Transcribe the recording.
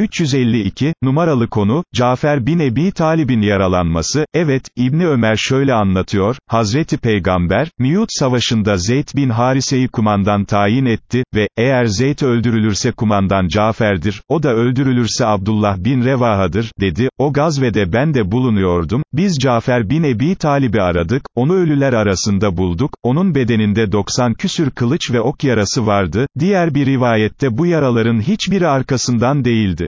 352, numaralı konu, Cafer bin Ebi Talib'in yaralanması, evet, İbni Ömer şöyle anlatıyor, Hazreti Peygamber, Miyut Savaşı'nda Zeyd bin Harise'yi kumandan tayin etti ve, eğer Zeyd öldürülürse kumandan Cafer'dir, o da öldürülürse Abdullah bin Revaha'dır, dedi, o gazvede ben de bulunuyordum, biz Cafer bin Ebi Talib'i aradık, onu ölüler arasında bulduk, onun bedeninde 90 küsür kılıç ve ok yarası vardı, diğer bir rivayette bu yaraların hiçbiri arkasından değildi.